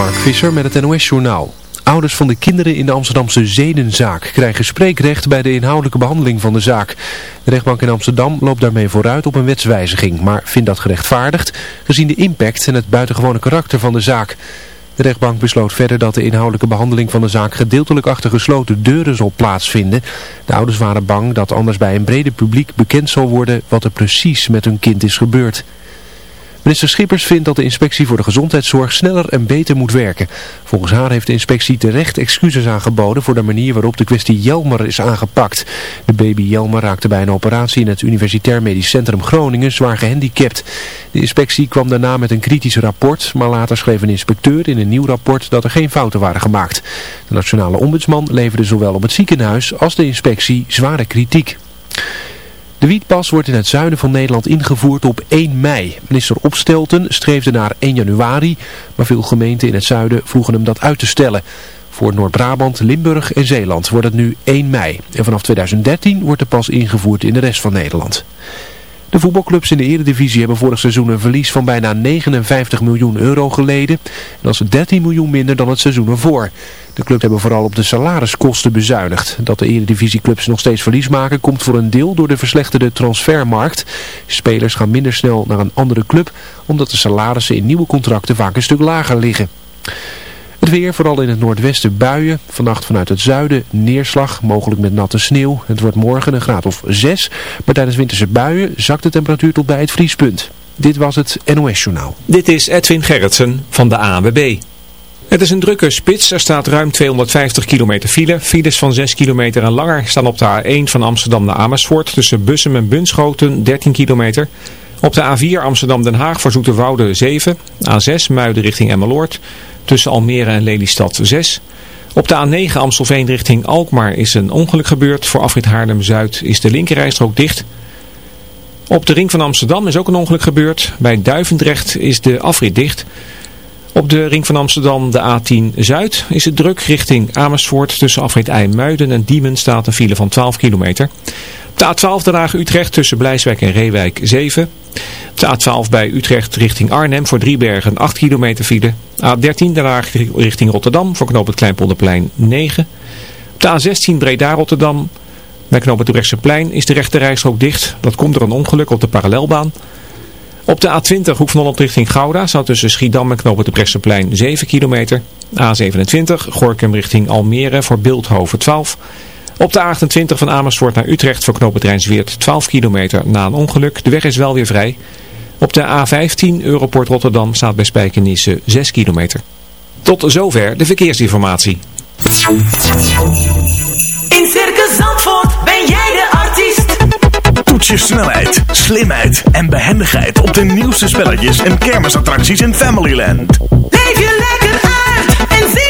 Mark Visser met het NOS-journaal. Ouders van de kinderen in de Amsterdamse zedenzaak krijgen spreekrecht bij de inhoudelijke behandeling van de zaak. De rechtbank in Amsterdam loopt daarmee vooruit op een wetswijziging, maar vindt dat gerechtvaardigd gezien de impact en het buitengewone karakter van de zaak. De rechtbank besloot verder dat de inhoudelijke behandeling van de zaak gedeeltelijk achter gesloten deuren zal plaatsvinden. De ouders waren bang dat anders bij een brede publiek bekend zal worden wat er precies met hun kind is gebeurd. Minister Schippers vindt dat de inspectie voor de gezondheidszorg sneller en beter moet werken. Volgens haar heeft de inspectie terecht excuses aangeboden voor de manier waarop de kwestie Jelmer is aangepakt. De baby Jelmer raakte bij een operatie in het Universitair Medisch Centrum Groningen zwaar gehandicapt. De inspectie kwam daarna met een kritisch rapport, maar later schreef een inspecteur in een nieuw rapport dat er geen fouten waren gemaakt. De nationale ombudsman leverde zowel op het ziekenhuis als de inspectie zware kritiek. De wietpas wordt in het zuiden van Nederland ingevoerd op 1 mei. Minister Opstelten streefde naar 1 januari, maar veel gemeenten in het zuiden vroegen hem dat uit te stellen. Voor Noord-Brabant, Limburg en Zeeland wordt het nu 1 mei. En vanaf 2013 wordt de pas ingevoerd in de rest van Nederland. De voetbalclubs in de eredivisie hebben vorig seizoen een verlies van bijna 59 miljoen euro geleden. En dat is 13 miljoen minder dan het seizoen ervoor. De clubs hebben vooral op de salariskosten bezuinigd. Dat de eredivisieclubs nog steeds verlies maken komt voor een deel door de verslechterde transfermarkt. Spelers gaan minder snel naar een andere club omdat de salarissen in nieuwe contracten vaak een stuk lager liggen. Weer, vooral in het noordwesten buien. Vannacht vanuit het zuiden neerslag, mogelijk met natte sneeuw. Het wordt morgen een graad of 6. Maar tijdens winterse buien zakt de temperatuur tot bij het vriespunt. Dit was het NOS Journaal. Dit is Edwin Gerritsen van de ANWB. Het is een drukke spits. Er staat ruim 250 kilometer file. Files van 6 kilometer en langer staan op de A1 van Amsterdam naar Amersfoort. Tussen Bussum en Bunschoten 13 kilometer. Op de A4 Amsterdam-Den Haag voor Zoeterwoude 7. A6 Muiden richting Emmeloord. Tussen Almere en Lelystad 6. Op de A9 Amstelveen richting Alkmaar is een ongeluk gebeurd. Voor afrit Haarlem-Zuid is de linkerrijstrook dicht. Op de ring van Amsterdam is ook een ongeluk gebeurd. Bij Duivendrecht is de afrit dicht. Op de ring van Amsterdam, de A10 Zuid, is het druk richting Amersfoort. Tussen afrit IJmuiden en Diemen staat een file van 12 kilometer. De A12 Den Utrecht tussen Blijswijk en Reewijk 7. Op de A12 bij Utrecht richting Arnhem voor Driebergen 8 kilometer file. A13 Den richting Rotterdam voor knoop het Kleinpolderplein 9. Op de A16 Breda-Rotterdam bij knoop het plein is de rechte dicht. Dat komt door een ongeluk op de parallelbaan. Op de A20 Hoek van Holland richting Gouda staat tussen Schiedam en knopen de Bresseplein 7 kilometer. A27 Gorkum richting Almere voor Beeldhoven 12. Op de A28 van Amersfoort naar Utrecht voor knopen Rijnsweert 12 kilometer na een ongeluk. De weg is wel weer vrij. Op de A15 Europort Rotterdam staat bij Spijkenisse 6 kilometer. Tot zover de verkeersinformatie. In Circus Zandvoort ben jij de artiest. Toets je snelheid, slimheid en behendigheid op de nieuwste spelletjes en kermisattracties in Familyland. Leef je lekker uit en zie.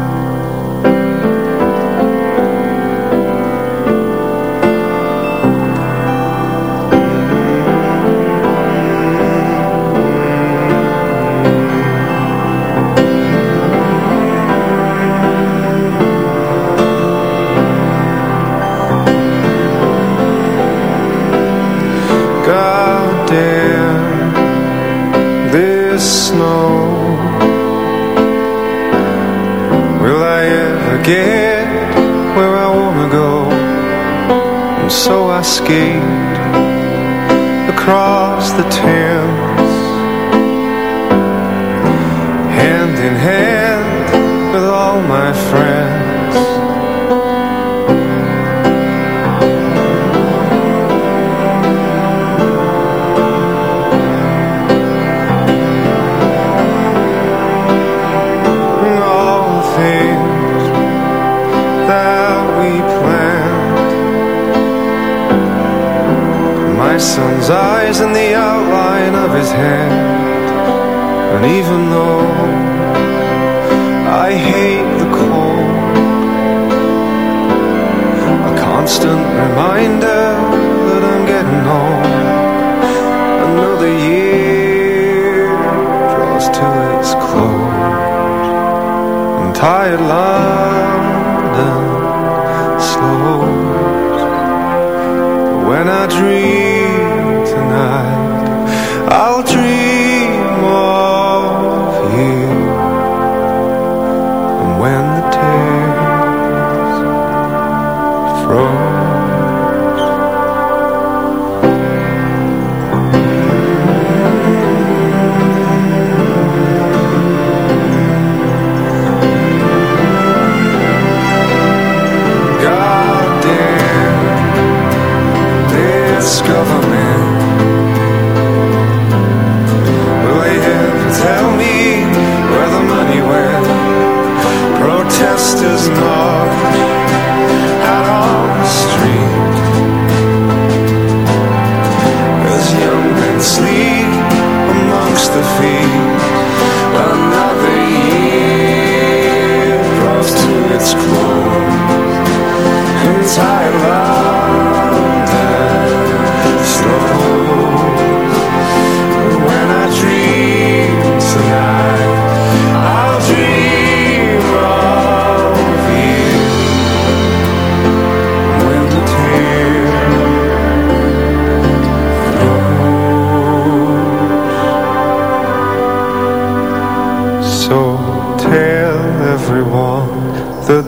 I skate across the Thames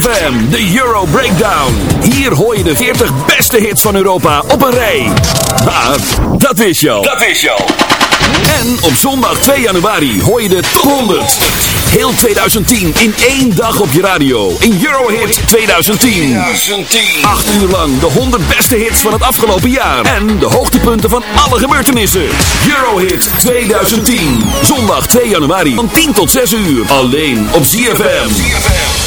ZFM, de Euro Breakdown. Hier hoor je de 40 beste hits van Europa op een rij. Maar dat is jou. Dat is jou. En op zondag 2 januari hoor je de 100. Heel 2010 in één dag op je radio. In Eurohits 2010. 2010. Acht uur lang de 100 beste hits van het afgelopen jaar. En de hoogtepunten van alle gebeurtenissen. Eurohits 2010. Zondag 2 januari van 10 tot 6 uur. Alleen op ZFM.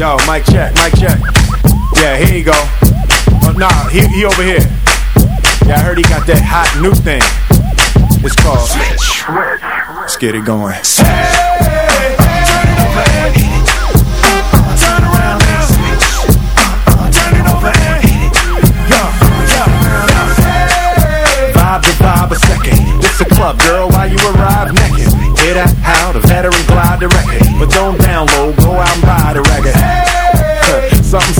Yo, mic check, mic check. Yeah, here you go. Oh, nah, he, he over here. Yeah, I heard he got that hot new thing. It's called Switch. Let's get it going. Vibe to vibe a second. This a club, girl, while you arrive naked. Hear that? How the veteran glide the record. But don't download, go out and buy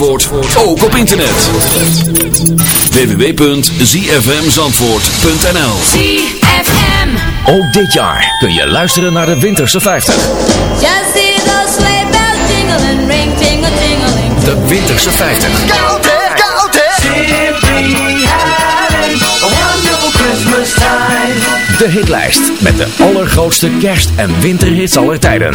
Zandvoort ook op internet. www.zfmzandvoort.nl ZFM. Ook dit jaar kun je luisteren naar de Winterse 50. Just see those sleigh bells jingling, ring, tingle, tingling. De Winterse 50. Koud hè, koud hè. Simply having a wonderful Christmas time. De hitlijst met de allergrootste kerst- en winterhits aller tijden.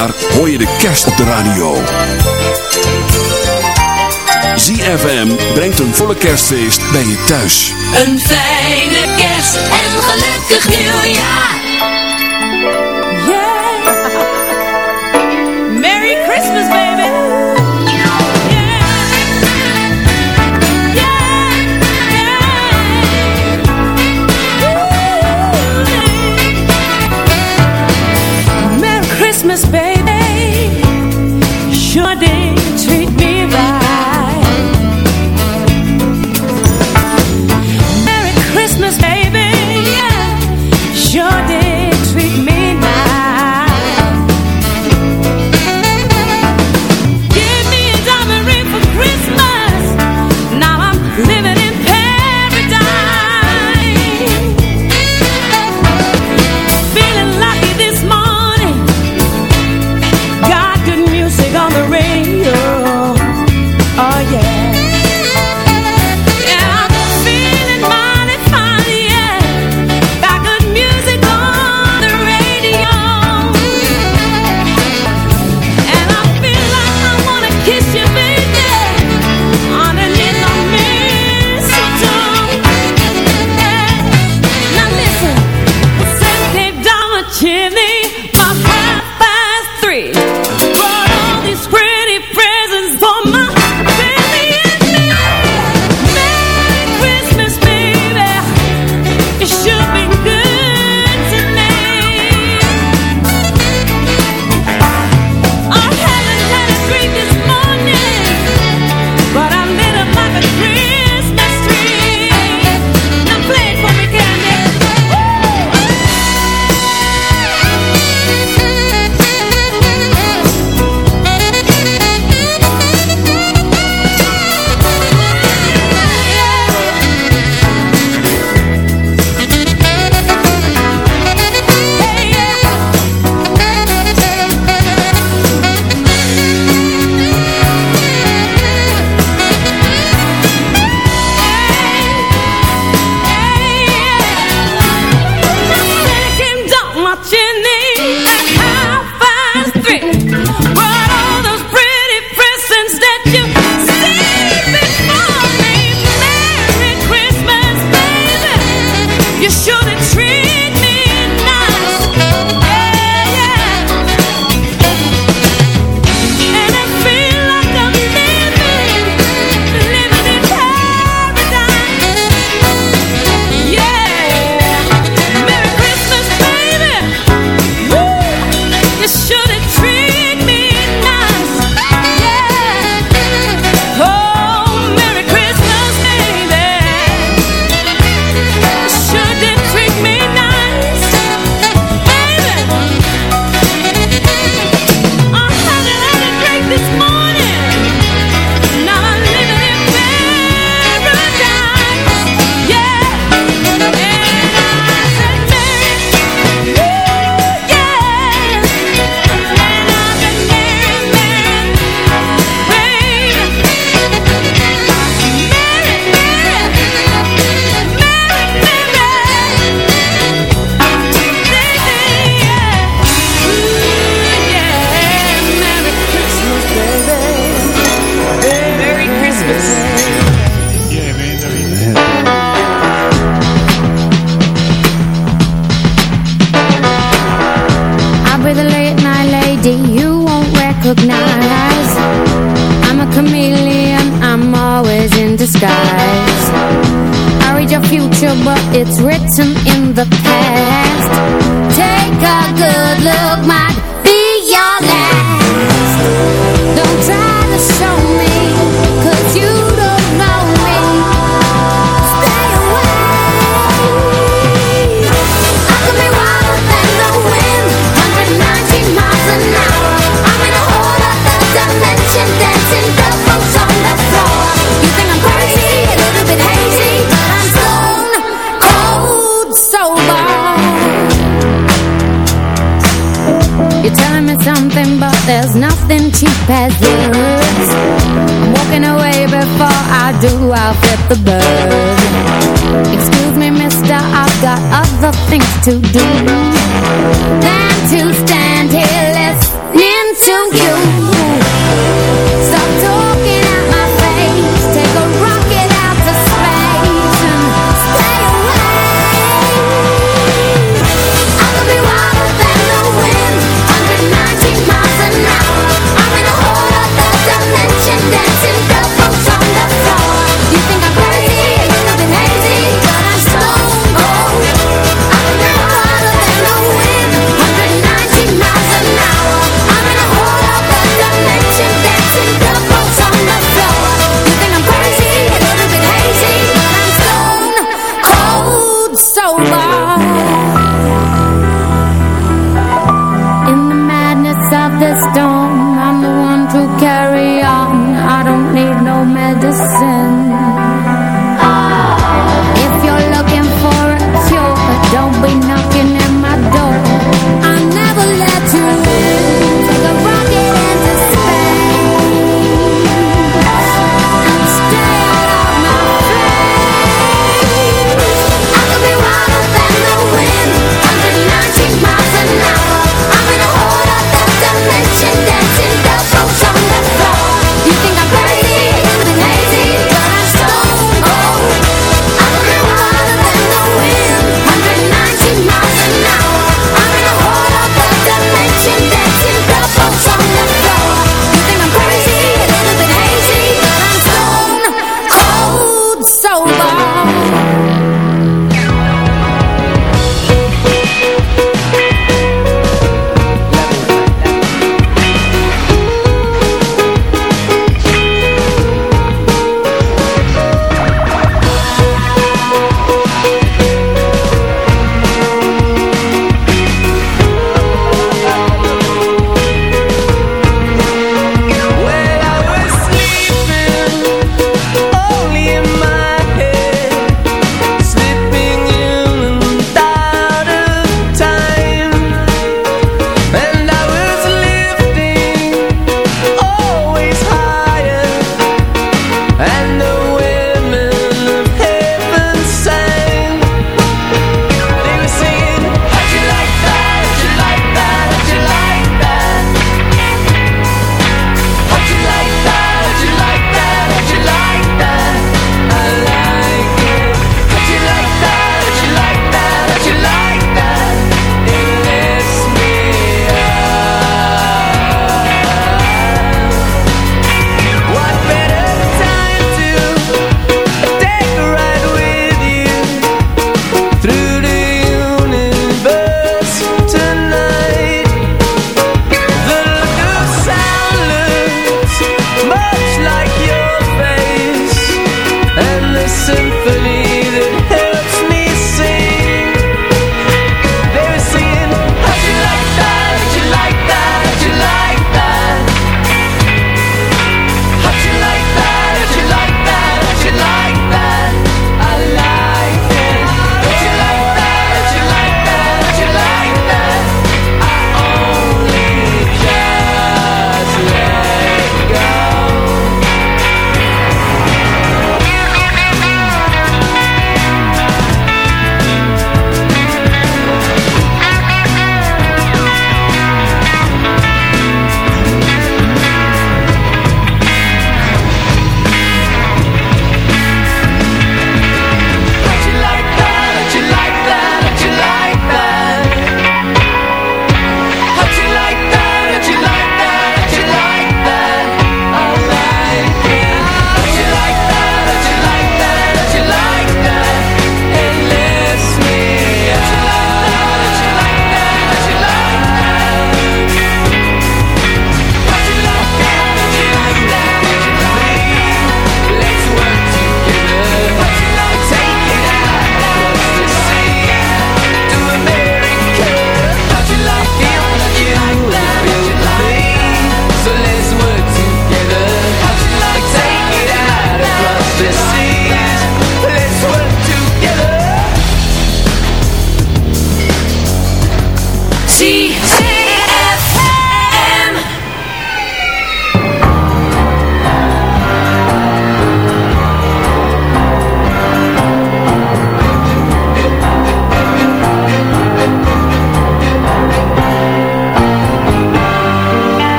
jaar hoor je de kerst op de radio. ZFM brengt een volle kerstfeest bij je thuis. Een fijne kerst en gelukkig nieuwjaar. off with the bird. Excuse me mister, I've got other things to do.